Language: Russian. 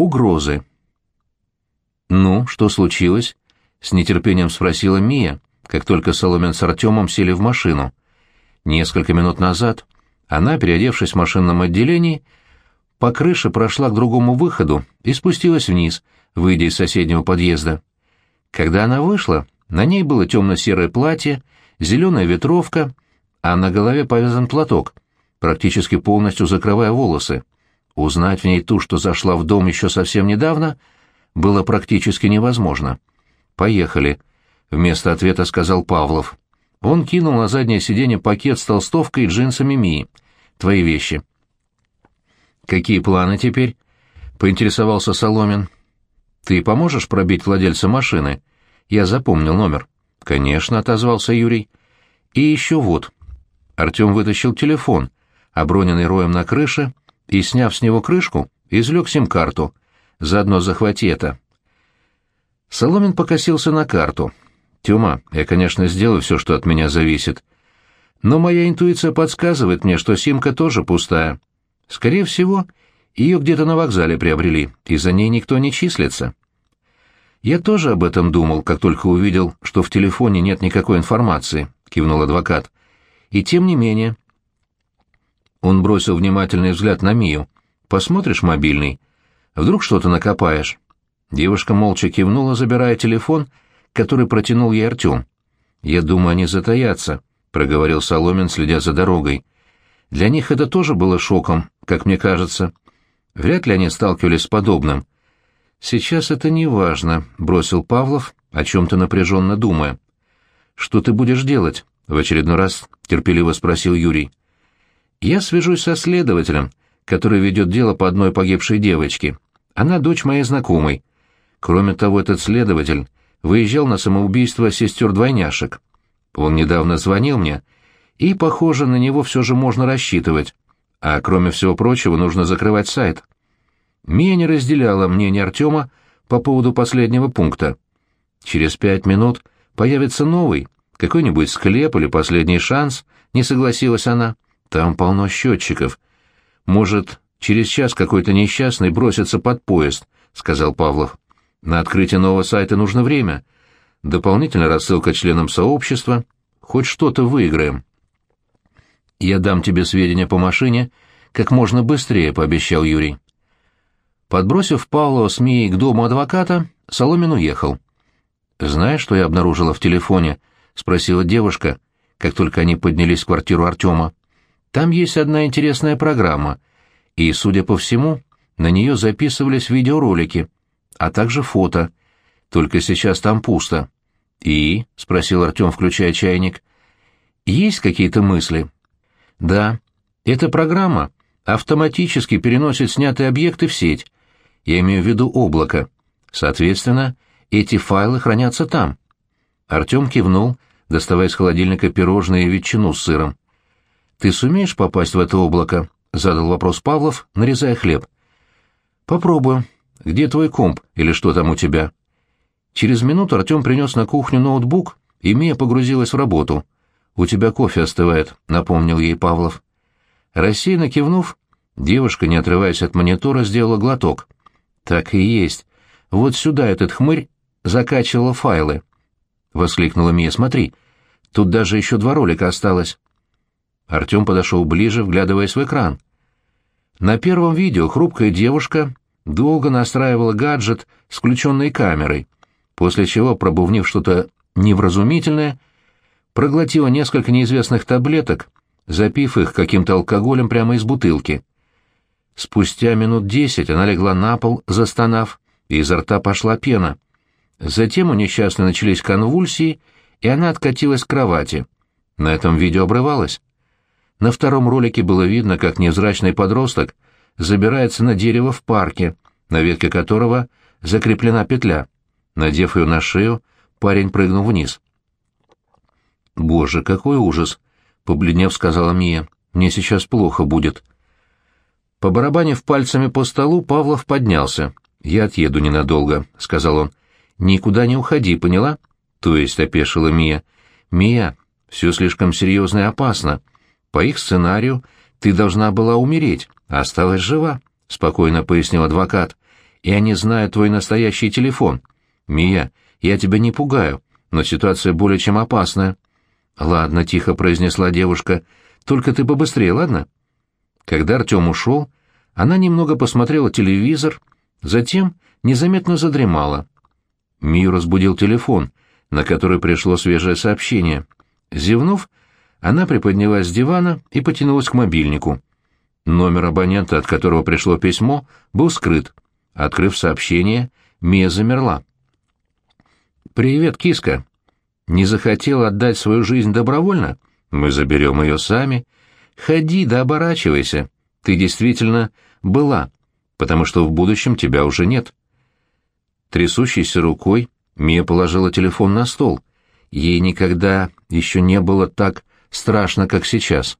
Угрозы. «Ну, что случилось?» — с нетерпением спросила Мия, как только Соломин с Артемом сели в машину. Несколько минут назад она, переодевшись в машинном отделении, по крыше прошла к другому выходу и спустилась вниз, выйдя из соседнего подъезда. Когда она вышла, на ней было темно-серое платье, зеленая ветровка, а на голове повязан платок, практически полностью закрывая волосы. Узнать в ней ту, что зашла в дом еще совсем недавно, было практически невозможно. «Поехали», — вместо ответа сказал Павлов. Он кинул на заднее сиденье пакет с толстовкой и джинсами Мии. «Твои вещи». «Какие планы теперь?» — поинтересовался Соломин. «Ты поможешь пробить владельца машины? Я запомнил номер». «Конечно», — отозвался Юрий. «И еще вот». Артем вытащил телефон, оброненный роем на крыше, и, сняв с него крышку, извлек сим-карту. Заодно захвати это. Соломин покосился на карту. «Тёма, я, конечно, сделаю все, что от меня зависит. Но моя интуиция подсказывает мне, что симка тоже пустая. Скорее всего, ее где-то на вокзале приобрели, и за ней никто не числится». «Я тоже об этом думал, как только увидел, что в телефоне нет никакой информации», — кивнул адвокат. «И тем не менее, он бросил внимательный взгляд на Мию. «Посмотришь мобильный? Вдруг что-то накопаешь?» Девушка молча кивнула, забирая телефон, который протянул ей Артем. «Я думаю, они затаятся», — проговорил Соломин, следя за дорогой. «Для них это тоже было шоком, как мне кажется. Вряд ли они сталкивались с подобным». «Сейчас это не важно», — бросил Павлов, о чем-то напряженно думая. «Что ты будешь делать?» — в очередной раз терпеливо спросил Юрий. Я свяжусь со следователем, который ведет дело по одной погибшей девочке. Она дочь моей знакомой. Кроме того, этот следователь выезжал на самоубийство сестер-двойняшек. Он недавно звонил мне, и, похоже, на него все же можно рассчитывать. А кроме всего прочего, нужно закрывать сайт. Мия не разделяла мнение Артема по поводу последнего пункта. Через пять минут появится новый, какой-нибудь склеп или последний шанс, не согласилась она. Там полно счетчиков. Может, через час какой-то несчастный бросится под поезд, — сказал Павлов. На открытие нового сайта нужно время. Дополнительная рассылка членам сообщества. Хоть что-то выиграем. Я дам тебе сведения по машине как можно быстрее, — пообещал Юрий. Подбросив Павлова с Мией к дому адвоката, Соломин уехал. «Знаешь, что я обнаружила в телефоне?» — спросила девушка, как только они поднялись в квартиру Артема. Там есть одна интересная программа, и, судя по всему, на нее записывались видеоролики, а также фото. Только сейчас там пусто. «И?» — спросил Артем, включая чайник. «Есть какие-то мысли?» «Да. Эта программа автоматически переносит снятые объекты в сеть. Я имею в виду облако. Соответственно, эти файлы хранятся там». Артем кивнул, доставая из холодильника пирожные и ветчину с сыром. «Ты сумеешь попасть в это облако?» — задал вопрос Павлов, нарезая хлеб. «Попробую. Где твой комп или что там у тебя?» Через минуту Артем принес на кухню ноутбук, и Мия погрузилась в работу. «У тебя кофе остывает», — напомнил ей Павлов. Рассеянно кивнув, девушка, не отрываясь от монитора, сделала глоток. «Так и есть. Вот сюда этот хмырь закачивала файлы», — воскликнула Мия. «Смотри, тут даже еще два ролика осталось». Артем подошел ближе, вглядываясь в экран. На первом видео хрупкая девушка долго настраивала гаджет с включенной камерой, после чего, пробувнив что-то невразумительное, проглотила несколько неизвестных таблеток, запив их каким-то алкоголем прямо из бутылки. Спустя минут десять она легла на пол, застонав, и изо рта пошла пена. Затем у несчастной начались конвульсии, и она откатилась к кровати. На этом видео обрывалось. На втором ролике было видно, как невзрачный подросток забирается на дерево в парке, на ветке которого закреплена петля. Надев ее на шею, парень прыгнул вниз. «Боже, какой ужас!» — побледнев сказала Мия. «Мне сейчас плохо будет». Побарабанив пальцами по столу, Павлов поднялся. «Я отъеду ненадолго», — сказал он. «Никуда не уходи, поняла?» «То есть», — опешила Мия. «Мия, все слишком серьезно и опасно. По их сценарию ты должна была умереть, а осталась жива, — спокойно пояснил адвокат. и они знают твой настоящий телефон. Мия, я тебя не пугаю, но ситуация более чем опасная. Ладно, тихо произнесла девушка, только ты побыстрее, ладно? Когда Артем ушел, она немного посмотрела телевизор, затем незаметно задремала. Мию разбудил телефон, на который пришло свежее сообщение. Зевнув, она приподнялась с дивана и потянулась к мобильнику. Номер абонента, от которого пришло письмо, был скрыт. Открыв сообщение, Мия замерла. «Привет, киска. Не захотел отдать свою жизнь добровольно? Мы заберем ее сами. Ходи да оборачивайся. Ты действительно была, потому что в будущем тебя уже нет». Трясущейся рукой Мия положила телефон на стол. Ей никогда еще не было так страшно, как сейчас.